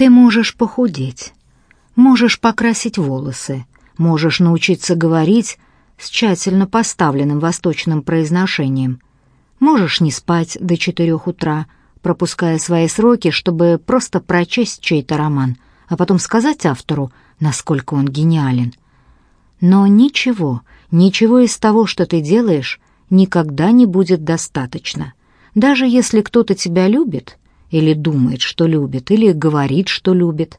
Ты можешь похудеть, можешь покрасить волосы, можешь научиться говорить с тщательно поставленным восточным произношением, можешь не спать до четырех утра, пропуская свои сроки, чтобы просто прочесть чей-то роман, а потом сказать автору, насколько он гениален. Но ничего, ничего из того, что ты делаешь, никогда не будет достаточно. Даже если кто-то тебя любит, или думает, что любит, или говорит, что любит,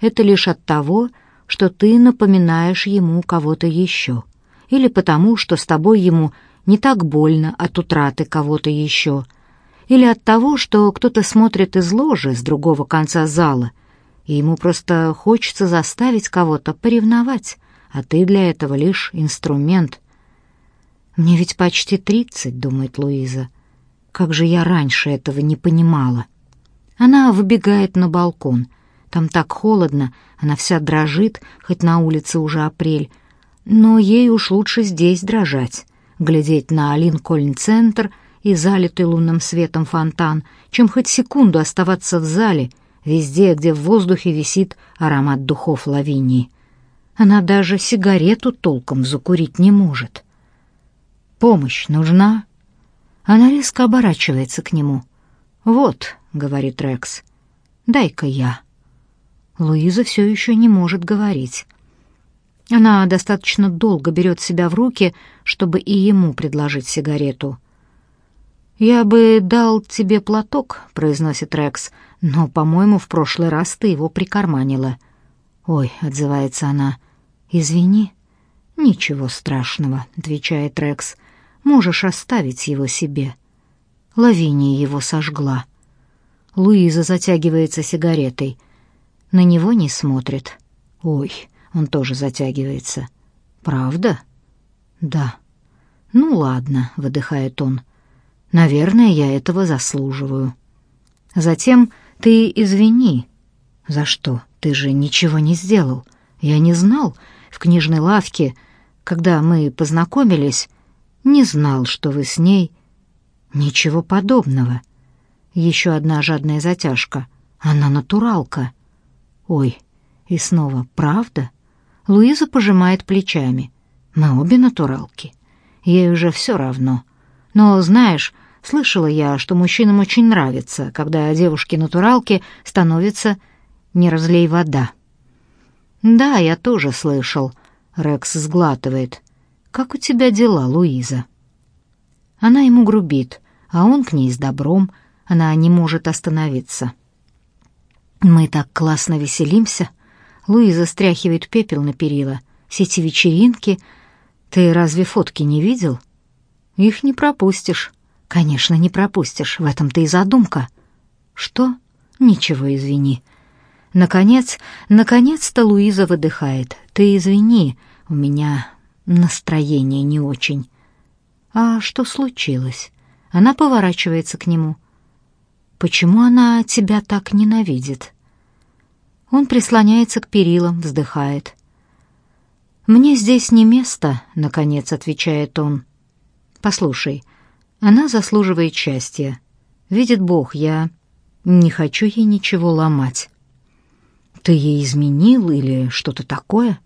это лишь от того, что ты напоминаешь ему кого-то еще, или потому, что с тобой ему не так больно от утраты кого-то еще, или от того, что кто-то смотрит из ложи с другого конца зала, и ему просто хочется заставить кого-то поревновать, а ты для этого лишь инструмент. «Мне ведь почти тридцать», — думает Луиза. «Как же я раньше этого не понимала». Она выбегает на балкон. Там так холодно, она вся дрожит, хоть на улице уже апрель. Но ей уж лучше здесь дрожать, глядеть на Линкольн-центр и залитый лунным светом фонтан, чем хоть секунду оставаться в зале, везде, где в воздухе висит аромат духов лавинии. Она даже сигарету толком закурить не может. Помощь нужна? Она резко оборачивается к нему. «Вот», — говорит Рекс, — «дай-ка я». Луиза все еще не может говорить. Она достаточно долго берет себя в руки, чтобы и ему предложить сигарету. «Я бы дал тебе платок», — произносит Рекс, — «но, по-моему, в прошлый раз ты его прикарманила». «Ой», — отзывается она, — «извини». «Ничего страшного», — отвечает Рекс, — «можешь оставить его себе». Лавиния его сожгла. Луиза затягивается сигаретой. На него не смотрит. Ой, он тоже затягивается. Правда? Да. Ну ладно, выдыхает он. Наверное, я этого заслуживаю. Затем ты извини. За что? Ты же ничего не сделал. Я не знал в книжной лавке, когда мы познакомились, не знал, что вы с ней Ничего подобного. Еще одна жадная затяжка. Она натуралка. Ой, и снова правда? Луиза пожимает плечами. Мы обе натуралки. Ей уже все равно. Но, знаешь, слышала я, что мужчинам очень нравится, когда девушки-натуралки становятся «не разлей вода». «Да, я тоже слышал», — Рекс сглатывает. «Как у тебя дела, Луиза?» Она ему грубит, а он к ней с добром, она не может остановиться. Мы так классно веселимся. Луиза стряхивает пепел на перила. Все эти вечеринки. Ты разве фотки не видел? Их не пропустишь. Конечно, не пропустишь. В этом-то и задумка. Что? Ничего, извини. Наконец, наконец-то Луиза выдыхает. Ты извини, у меня настроение не очень. А что случилось? Она поворачивается к нему. Почему она тебя так ненавидит? Он прислоняется к перилам, вздыхает. Мне здесь не место, наконец отвечает он. Послушай, она заслуживает счастья. Видит Бог, я не хочу ей ничего ломать. Ты ей изменил или что-то такое?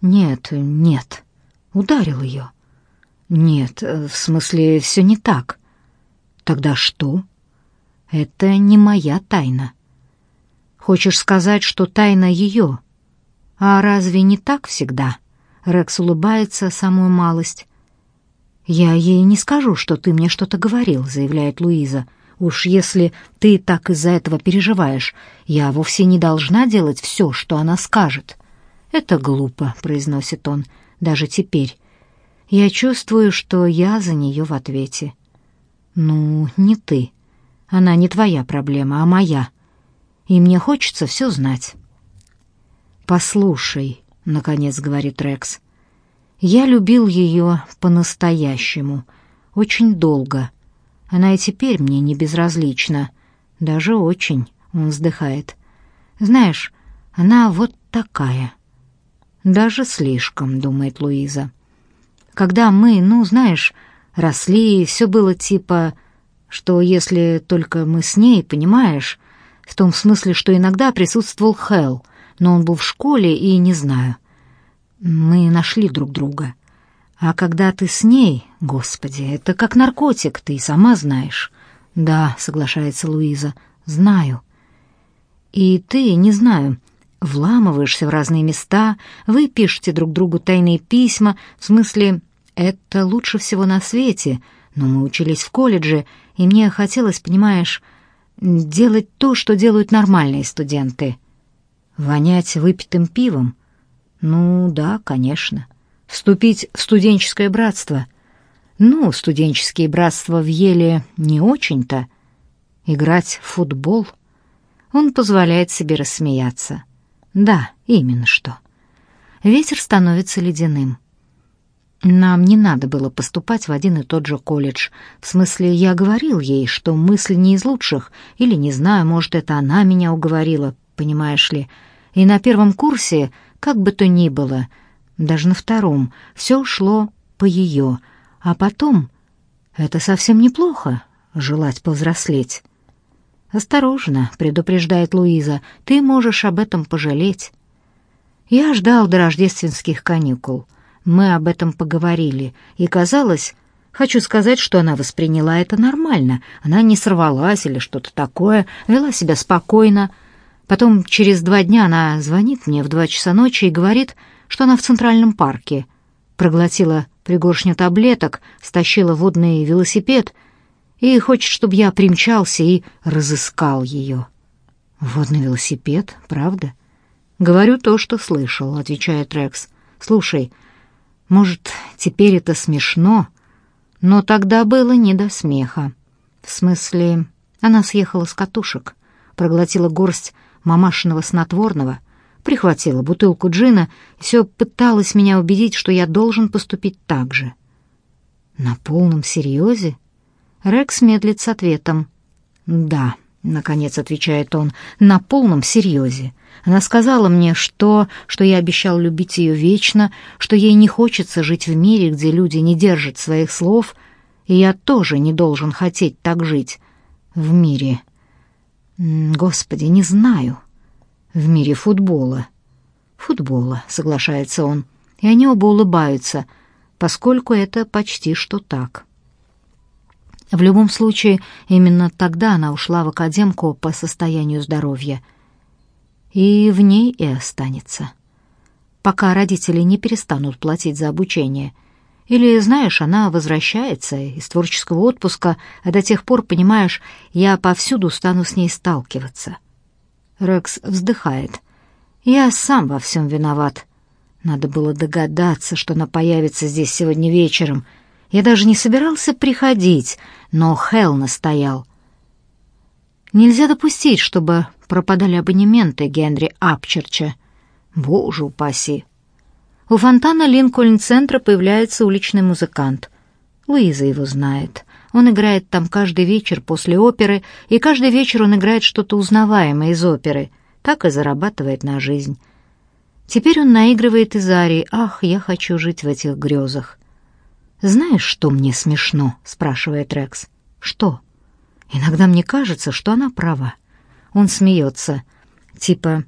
Нет, нет. Ударил ее. Нет, в смысле, все не так. Тогда что? Это не моя тайна. Хочешь сказать, что тайна ее? А разве не так всегда? Рекс улыбается самую малость. Я ей не скажу, что ты мне что-то говорил, заявляет Луиза. Уж если ты так из-за этого переживаешь, я вовсе не должна делать все, что она скажет. Это глупо, произносит он, даже теперь. Я чувствую, что я за нее в ответе. «Ну, не ты. Она не твоя проблема, а моя. И мне хочется все знать». «Послушай», — наконец говорит Рекс, — «я любил ее по-настоящему, очень долго. Она и теперь мне не безразлична, даже очень», — он вздыхает. «Знаешь, она вот такая». «Даже слишком», — думает Луиза. «Когда мы, ну, знаешь, росли, все было типа, что если только мы с ней, понимаешь, В том смысле, что иногда присутствовал Хелл, но он был в школе и не знаю. Мы нашли друг друга. А когда ты с ней, господи, это как наркотик, ты и сама знаешь. Да, соглашается Луиза, знаю. И ты, не знаю, вламываешься в разные места, вы пишете друг другу тайные письма, в смысле, это лучше всего на свете, но мы учились в колледже, и мне хотелось, понимаешь, делать то, что делают нормальные студенты. Вонять выпитым пивом? Ну да, конечно. Вступить в студенческое братство? Ну, студенческие братства в Еле не очень-то. Играть в футбол? Он позволяет себе рассмеяться. Да, именно что. Ветер становится ледяным. Нам не надо было поступать в один и тот же колледж. В смысле, я говорил ей, что мысль не из лучших, или, не знаю, может, это она меня уговорила, понимаешь ли. И на первом курсе, как бы то ни было, даже на втором, все шло по ее, а потом это совсем неплохо — желать повзрослеть. «Осторожно», — предупреждает Луиза, — «ты можешь об этом пожалеть». Я ждал до рождественских каникул — мы об этом поговорили, и казалось, хочу сказать, что она восприняла это нормально. Она не сорвалась или что-то такое, вела себя спокойно. Потом через два дня она звонит мне в два часа ночи и говорит, что она в Центральном парке. Проглотила пригоршню таблеток, стащила водный велосипед и хочет, чтобы я примчался и разыскал ее. «Водный велосипед, правда?» «Говорю то, что слышал», — отвечает Рекс. «Слушай, может, теперь это смешно, но тогда было не до смеха. В смысле, она съехала с катушек, проглотила горсть мамашиного снотворного, прихватила бутылку джина и все пыталась меня убедить, что я должен поступить так же. На полном серьезе? Рекс медлит с ответом. «Да», — наконец отвечает он, — «на полном серьезе. Она сказала мне, что, что я обещал любить ее вечно, что ей не хочется жить в мире, где люди не держат своих слов, и я тоже не должен хотеть так жить. В мире... Господи, не знаю. В мире футбола. Футбола, соглашается он, и они оба улыбаются, поскольку это почти что так. В любом случае, именно тогда она ушла в академку по состоянию здоровья — и в ней и останется. Пока родители не перестанут платить за обучение. Или, знаешь, она возвращается из творческого отпуска, а до тех пор, понимаешь, я повсюду стану с ней сталкиваться. Рекс вздыхает. Я сам во всем виноват. Надо было догадаться, что она появится здесь сегодня вечером. Я даже не собирался приходить, но Хелл настоял. Нельзя допустить, чтобы пропадали абонементы Генри Апчерча. Боже упаси! У фонтана Линкольн-центра появляется уличный музыкант. Луиза его знает. Он играет там каждый вечер после оперы, и каждый вечер он играет что-то узнаваемое из оперы. Так и зарабатывает на жизнь. Теперь он наигрывает из арии «Ах, я хочу жить в этих грезах». «Знаешь, что мне смешно?» — спрашивает Рекс. «Что?» «Иногда мне кажется, что она права». Он смеется. Типа,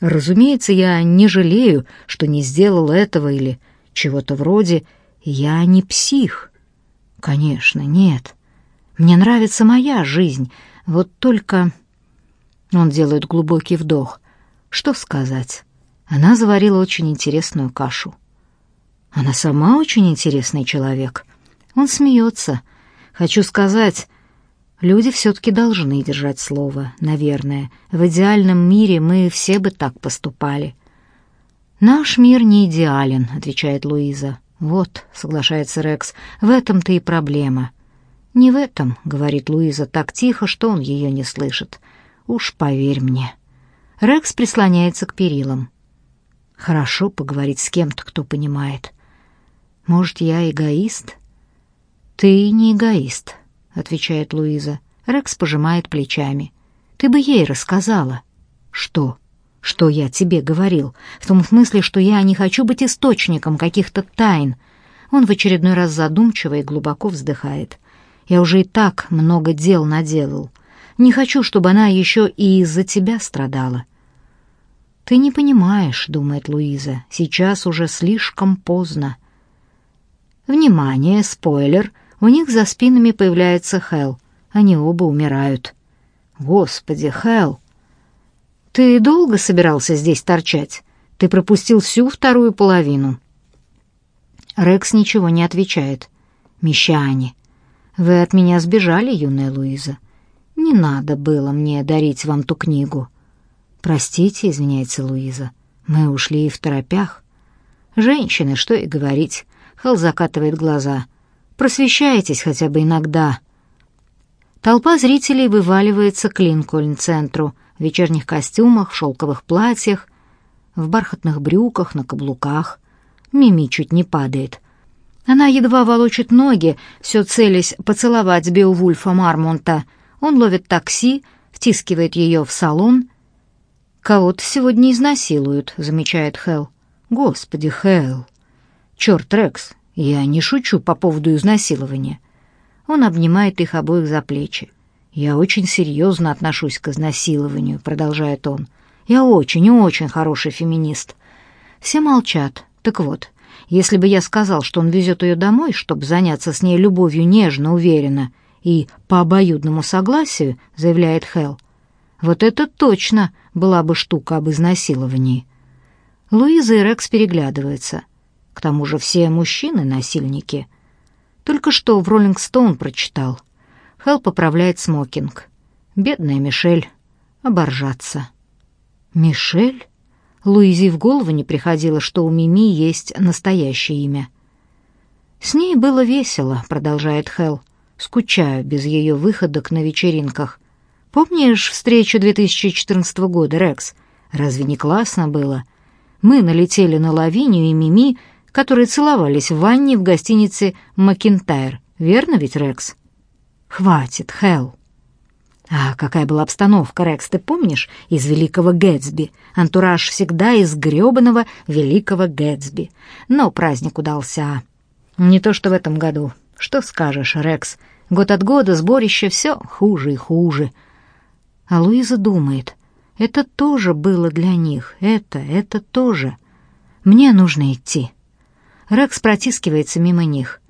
разумеется, я не жалею, что не сделал этого или чего-то вроде «я не псих». Конечно, нет. Мне нравится моя жизнь, вот только... Он делает глубокий вдох. Что сказать? Она заварила очень интересную кашу. Она сама очень интересный человек. Он смеется. Хочу сказать, Люди все-таки должны держать слово, наверное. В идеальном мире мы все бы так поступали. «Наш мир не идеален», — отвечает Луиза. «Вот», — соглашается Рекс, — «в этом-то и проблема». «Не в этом», — говорит Луиза так тихо, что он ее не слышит. «Уж поверь мне». Рекс прислоняется к перилам. «Хорошо поговорить с кем-то, кто понимает. Может, я эгоист?» «Ты не эгоист», — отвечает Луиза. Рекс пожимает плечами. «Ты бы ей рассказала». «Что?» «Что я тебе говорил? В том смысле, что я не хочу быть источником каких-то тайн». Он в очередной раз задумчиво и глубоко вздыхает. «Я уже и так много дел наделал. Не хочу, чтобы она еще и из-за тебя страдала. «Ты не понимаешь», — думает Луиза, — «сейчас уже слишком поздно». Внимание, спойлер, у них за спинами появляется Хел. Они оба умирают. Господи, Хел! Ты долго собирался здесь торчать? Ты пропустил всю вторую половину. Рекс ничего не отвечает. Мещане, вы от меня сбежали, юная Луиза. Не надо было мне дарить вам ту книгу. Простите, извиняется Луиза. Мы ушли в торопях. Женщины, что и говорить. Хал закатывает глаза. Просвещайтесь хотя бы иногда. Толпа зрителей вываливается к Линкольн-центру в вечерних костюмах, в шелковых платьях, в бархатных брюках, на каблуках. Мими чуть не падает. Она едва волочит ноги, все целясь поцеловать Беовульфа Мармонта. Он ловит такси, втискивает ее в салон. «Кого-то сегодня изнасилуют», — замечает Хелл. «Господи, Хелл!» «Черт, Рекс, я не шучу по поводу изнасилования». Он обнимает их обоих за плечи. «Я очень серьезно отношусь к изнасилованию», — продолжает он. «Я очень и очень хороший феминист». Все молчат. Так вот, если бы я сказал, что он везет ее домой, чтобы заняться с ней любовью нежно, уверенно и по обоюдному согласию, заявляет Хелл, вот это точно была бы штука об изнасиловании. Луиза и Рекс переглядываются. К тому же все мужчины — насильники. Только что в «Роллинг Стоун» прочитал. Хелл поправляет смокинг. Бедная Мишель. Оборжаться. Мишель? Луизе в голову не приходило, что у Мими есть настоящее имя. «С ней было весело», — продолжает Хелл. «Скучаю без ее выходок на вечеринках. Помнишь встречу 2014 года, Рекс? Разве не классно было? Мы налетели на Лавинию и Мими, которые целовались в ванне в гостинице «Макинтайр». Верно ведь, Рекс? Хватит, Хелл. А какая была обстановка, Рекс, ты помнишь, из «Великого Гэтсби»? Антураж всегда из грёбаного «Великого Гэтсби». Но праздник удался. Не то что в этом году. Что скажешь, Рекс? Год от года сборище все хуже и хуже. А Луиза думает, это тоже было для них, это, это тоже. Мне нужно идти. Рекс протискивается мимо них.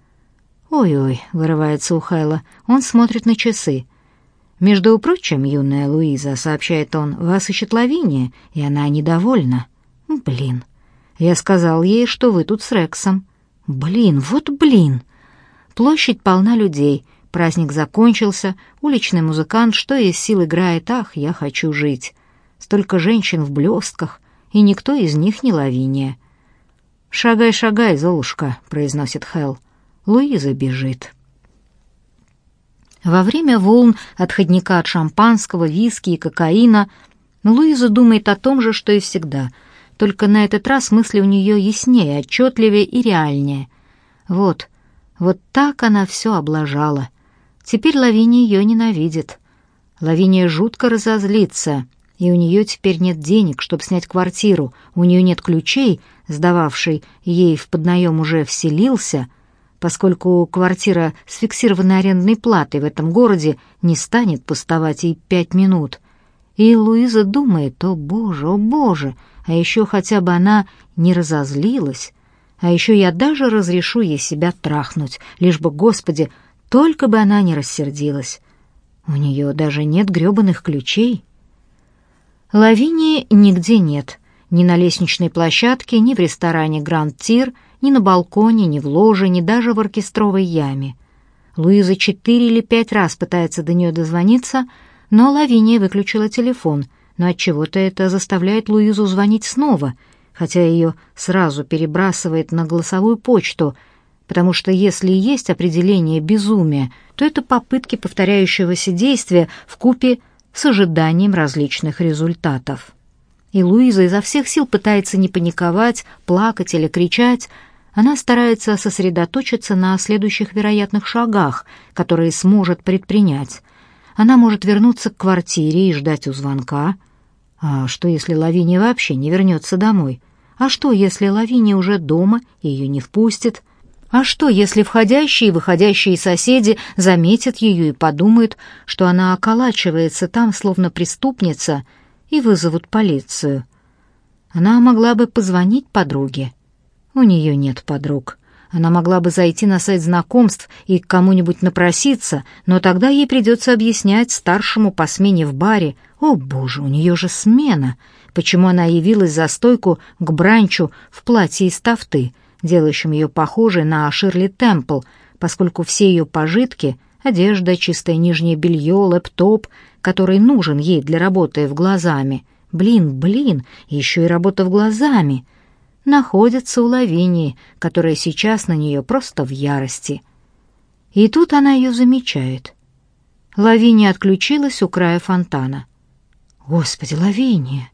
«Ой-ой», — вырывается у Хайла, он смотрит на часы. «Между прочим, юная Луиза», — сообщает он, — «вас ищет Лавиния, и она недовольна». «Блин». Я сказал ей, что вы тут с Рексом. «Блин, вот блин». Площадь полна людей, праздник закончился, уличный музыкант, что из сил играет «Ах, я хочу жить». Столько женщин в блестках, и никто из них не Лавиния. «Шагай, шагай, Золушка», — произносит Хелл. Луиза бежит. Во время волн отходника от шампанского, виски и кокаина Луиза думает о том же, что и всегда, только на этот раз мысли у нее яснее, отчетливее и реальнее. Вот, вот так она все облажала. Теперь Лавиния ее ненавидит. Лавиния жутко разозлится, и у нее теперь нет денег, чтобы снять квартиру, у нее нет ключей, сдававший ей в поднаем уже вселился, поскольку квартира с фиксированной арендной платой в этом городе не станет пустовать и пять минут. И Луиза думает, о боже, о боже, а еще хотя бы она не разозлилась, а еще я даже разрешу ей себя трахнуть, лишь бы, Господи, только бы она не рассердилась. У нее даже нет грёбаных ключей. Лавинии нигде нет, ни на лестничной площадке, ни в ресторане «Гранд Тир», ни на балконе, ни в ложе, ни даже в оркестровой яме. Луиза четыре или пять раз пытается до нее дозвониться, но Лавиния выключила телефон, но от чего то это заставляет Луизу звонить снова, хотя ее сразу перебрасывает на голосовую почту, потому что если есть определение безумия, то это попытки повторяющегося действия в купе с ожиданием различных результатов и Луиза изо всех сил пытается не паниковать, плакать или кричать. Она старается сосредоточиться на следующих вероятных шагах, которые сможет предпринять. Она может вернуться к квартире и ждать у звонка. А что, если Лавиния вообще не вернется домой? А что, если Лавиния уже дома и ее не впустит? А что, если входящие и выходящие соседи заметят ее и подумают, что она околачивается там, словно преступница, и вызовут полицию? Она могла бы позвонить подруге. У нее нет подруг. Она могла бы зайти на сайт знакомств и к кому-нибудь напроситься, но тогда ей придется объяснять старшему по смене в баре. О, боже, у нее же смена! Почему она явилась за стойку к бранчу в платье из тафты, делающим ее похожей на Ширли Темпл, поскольку все ее пожитки — одежда, чистое нижнее белье, лэптоп, который нужен ей для работы в глазами. Блин, блин, еще и работа в глазами. Находится у Лавинии, которая сейчас на нее просто в ярости. И тут она ее замечает. Лавиния отключилась у края фонтана. Господи, Лавиния!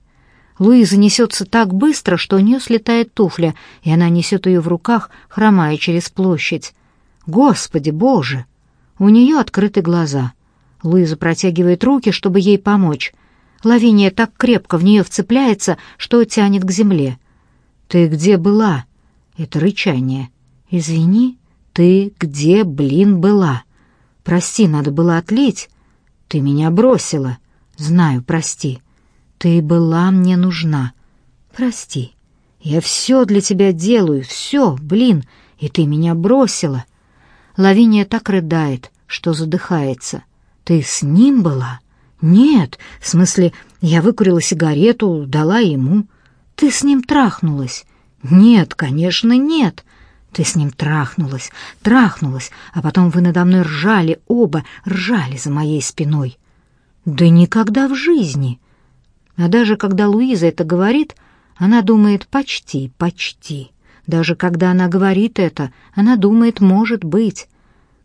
Луиза несется так быстро, что у нее слетает туфля, и она несет ее в руках, хромая через площадь. Господи, Боже! У нее открыты глаза. Луиза протягивает руки, чтобы ей помочь. Лавиния так крепко в нее вцепляется, что тянет к земле. «Ты где была?» Это рычание. «Извини, ты где, блин, была?» «Прости, надо было отлить. Ты меня бросила. Знаю, прости». Ты была мне нужна. Прости. Я все для тебя делаю, все, блин, и ты меня бросила. Лавиния так рыдает, что задыхается. Ты с ним была? Нет, в смысле, я выкурила сигарету, дала ему. Ты с ним трахнулась? Нет, конечно, нет. Ты с ним трахнулась, трахнулась, а потом вы надо мной ржали, оба ржали за моей спиной. Да никогда в жизни. А даже когда Луиза это говорит, она думает «почти, почти». Даже когда она говорит это, она думает «может быть».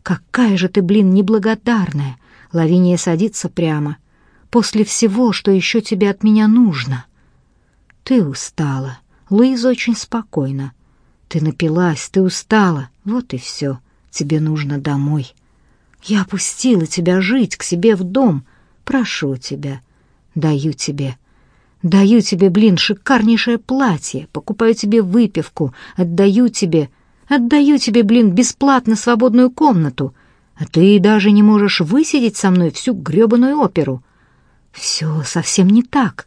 «Какая же ты, блин, неблагодарная!» Лавиния садится прямо. «После всего, что еще тебе от меня нужно». «Ты устала». Луиза очень спокойна. «Ты напилась, ты устала. Вот и все. Тебе нужно домой». «Я опустила тебя жить к себе в дом. Прошу тебя. Даю тебе Даю тебе, блин, шикарнейшее платье, покупаю тебе выпивку, отдаю тебе, отдаю тебе, блин, бесплатно свободную комнату, ты даже не можешь высидеть со мной всю грёбаную оперу. Все совсем не так.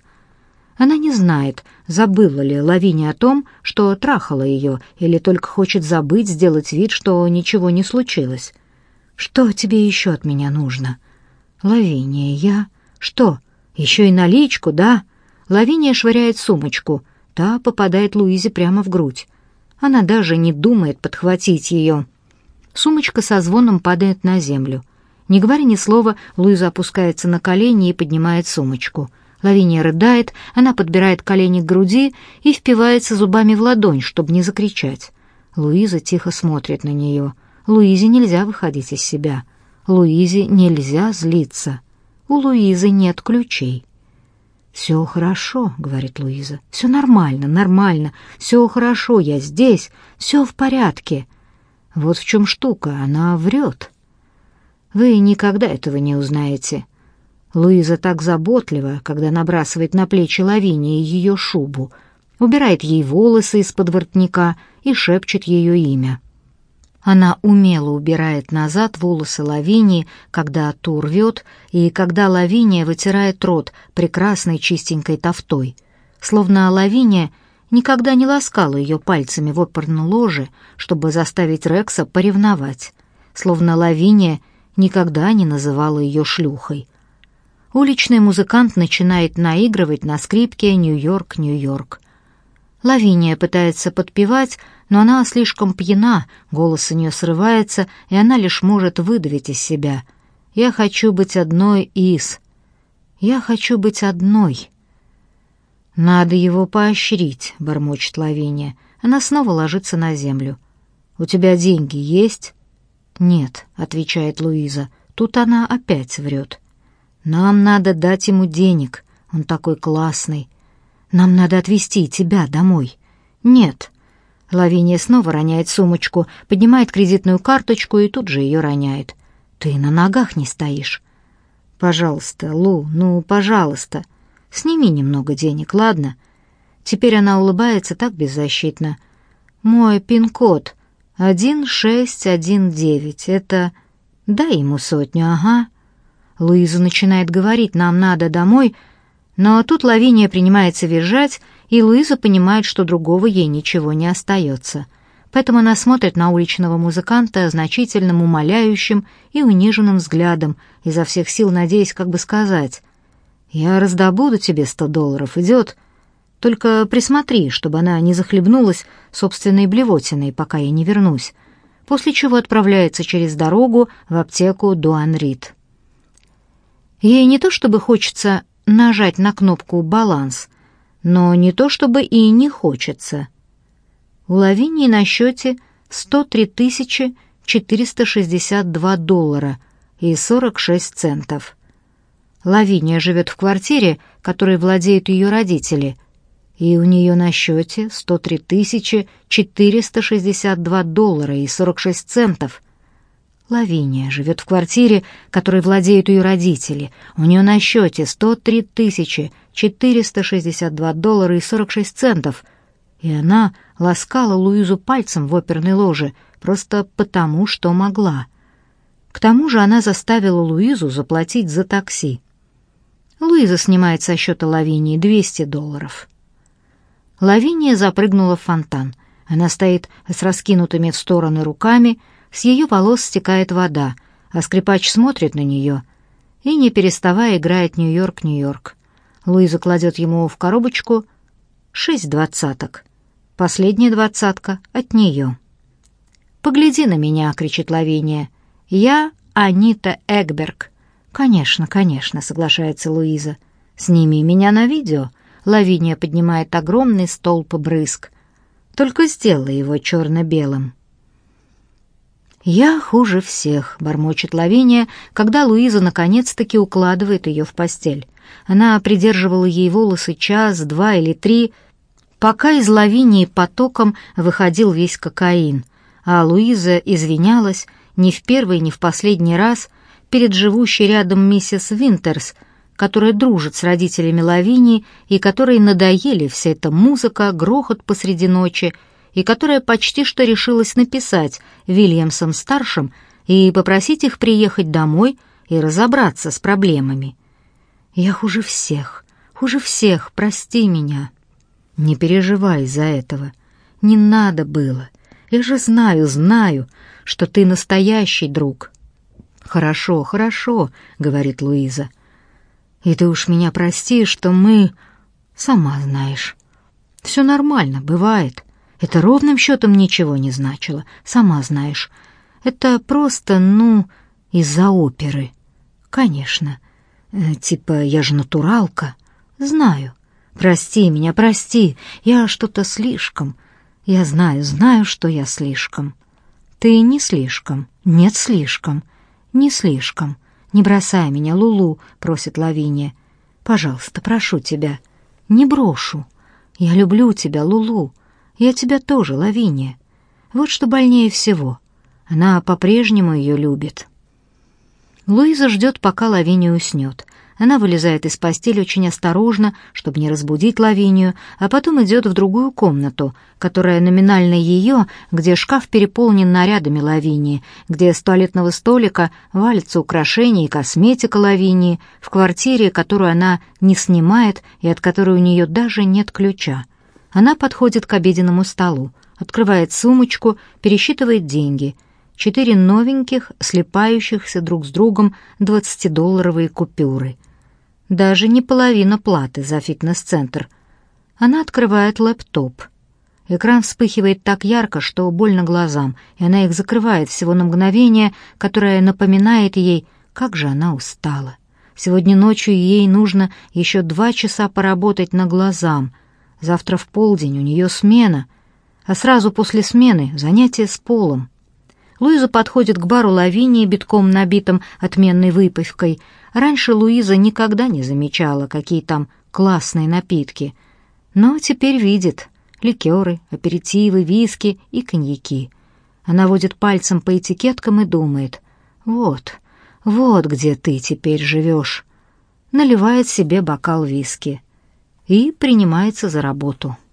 Она не знает, забыла ли Лавиния о том, что трахала ее, или только хочет забыть, сделать вид, что ничего не случилось. Что тебе еще от меня нужно? Лавиния, я... Что, еще и наличку, да?» Лавиния швыряет сумочку. Та попадает Луизе прямо в грудь. Она даже не думает подхватить ее. Сумочка со звоном падает на землю. Не говоря ни слова, Луиза опускается на колени и поднимает сумочку. Лавиния рыдает, она подбирает колени к груди и впивается зубами в ладонь, чтобы не закричать. Луиза тихо смотрит на нее. Луизе нельзя выходить из себя. Луизе нельзя злиться. У Луизы нет ключей. «Все хорошо», — говорит Луиза. «Все нормально, нормально. Все хорошо, я здесь. Все в порядке». Вот в чем штука, она врет. Вы никогда этого не узнаете. Луиза так заботлива, когда набрасывает на плечи Лавинии ее шубу, убирает ей волосы из-под воротника и шепчет ее имя. Она умело убирает назад волосы Лавинии, когда ту рвет, и когда Лавиния вытирает рот прекрасной чистенькой тофтой. Словно Лавиния никогда не ласкала ее пальцами в оперном ложе, чтобы заставить Рекса поревновать. Словно Лавиния никогда не называла ее шлюхой. Уличный музыкант начинает наигрывать на скрипке «Нью-Йорк, Нью-Йорк». Лавиния пытается подпевать, но она слишком пьяна, голос у нее срывается, и она лишь может выдавить из себя. «Я хочу быть одной из...» «Я хочу быть одной...» «Надо его поощрить», — бормочет Лавиния. Она снова ложится на землю. «У тебя деньги есть?» «Нет», — отвечает Луиза. Тут она опять врет. «Нам надо дать ему денег. Он такой классный. Нам надо отвезти тебя домой». «Нет», Лавиния снова роняет сумочку, поднимает кредитную карточку и тут же ее роняет. «Ты на ногах не стоишь». «Пожалуйста, Лу, ну, пожалуйста, сними немного денег, ладно?» Теперь она улыбается так беззащитно. «Мой пин-код. Один шесть один девять. Это... Дай ему сотню, ага. Луиза начинает говорить, нам надо домой, но тут Лавиния принимается визжать, и Луиза понимает, что другого ей ничего не остается. Поэтому она смотрит на уличного музыканта значительным, умоляющим и униженным взглядом, изо всех сил надеясь как бы сказать «Я раздобуду тебе сто долларов, идет. Только присмотри, чтобы она не захлебнулась собственной блевотиной, пока я не вернусь» после чего отправляется через дорогу в аптеку Дуанрит. Ей не то чтобы хочется нажать на кнопку «Баланс», но не то чтобы и не хочется. У Лавинии на счете 103 462 доллара и 46 центов. Лавиния живет в квартире, которой владеют ее родители, и у нее на счете 103 462 доллара и 46 центов – Лавиния живет в квартире, которой владеют ее родители. У нее на счете 103 тысячи 462 доллара и 46 центов. И она ласкала Луизу пальцем в оперной ложе просто потому, что могла. К тому же она заставила Луизу заплатить за такси. Луиза снимает со счета Лавинии 200 долларов. Лавиния запрыгнула в фонтан. Она стоит с раскинутыми в стороны руками, с ее волос стекает вода, а скрипач смотрит на нее и, не переставая, играет «Нью-Йорк, Нью-Йорк». Луиза кладет ему в коробочку шесть двадцаток. Последняя двадцатка от нее. «Погляди на меня!» — кричит Лавиния. «Я Анита Эгберг». «Конечно, конечно», — соглашается Луиза. «Сними меня на видео». Лавиния поднимает огромный столб брызг. «Только сделай его черно-белым». «Я хуже всех», — бормочет Лавиния, когда Луиза наконец-таки укладывает ее в постель. Она придерживала ей волосы час, два или три, пока из Лавинии потоком выходил весь кокаин, а Луиза извинялась не в первый, не в последний раз перед живущей рядом миссис Винтерс, которая дружит с родителями Лавинии и которой надоели вся эта музыка, грохот посреди ночи — и которая почти что решилась написать Вильямсом-старшим и попросить их приехать домой и разобраться с проблемами. «Я хуже всех, хуже всех, прости меня». «Не переживай из-за этого. Не надо было. Я же знаю, знаю, что ты настоящий друг». «Хорошо, хорошо», — говорит Луиза. «И ты уж меня прости, что мы...» «Сама знаешь. Все нормально, бывает. Это ровным счетом ничего не значило, сама знаешь. Это просто, ну, из-за оперы. Конечно. Э, типа, я же натуралка. Знаю. Прости меня, прости. Я что-то слишком. Я знаю, знаю, что я слишком. Ты не слишком. Нет, слишком. Не слишком. Не бросай меня, Лулу, просит Лавиния. Пожалуйста, прошу тебя. Не брошу. Я люблю тебя, Лулу. Я тебя тоже, Лавиния. Вот что больнее всего. Она по-прежнему ее любит. Луиза ждет, пока Лавиния уснет. Она вылезает из постели очень осторожно, чтобы не разбудить Лавинию, а потом идет в другую комнату, которая номинально ее, где шкаф переполнен нарядами Лавинии, где с туалетного столика валятся украшения и косметика Лавинии, в квартире, которую она не снимает и от которой у нее даже нет ключа. Она подходит к обеденному столу, открывает сумочку, пересчитывает деньги. Четыре новеньких, слепающихся друг с другом двадцатидолларовые купюры. Даже не половина платы за фитнес-центр. Она открывает лэптоп. Экран вспыхивает так ярко, что больно глазам, и она их закрывает всего на мгновение, которое напоминает ей, как же она устала. Сегодня ночью ей нужно еще два часа поработать на глазам — Завтра в полдень у нее смена, а сразу после смены занятие с полом. Луиза подходит к бару Лавинии, битком набитым отменной выпивкой. Раньше Луиза никогда не замечала, какие там классные напитки. Но теперь видит ликеры, аперитивы, виски и коньяки. Она водит пальцем по этикеткам и думает, «Вот, вот где ты теперь живешь». Наливает себе бокал виски и принимается за работу.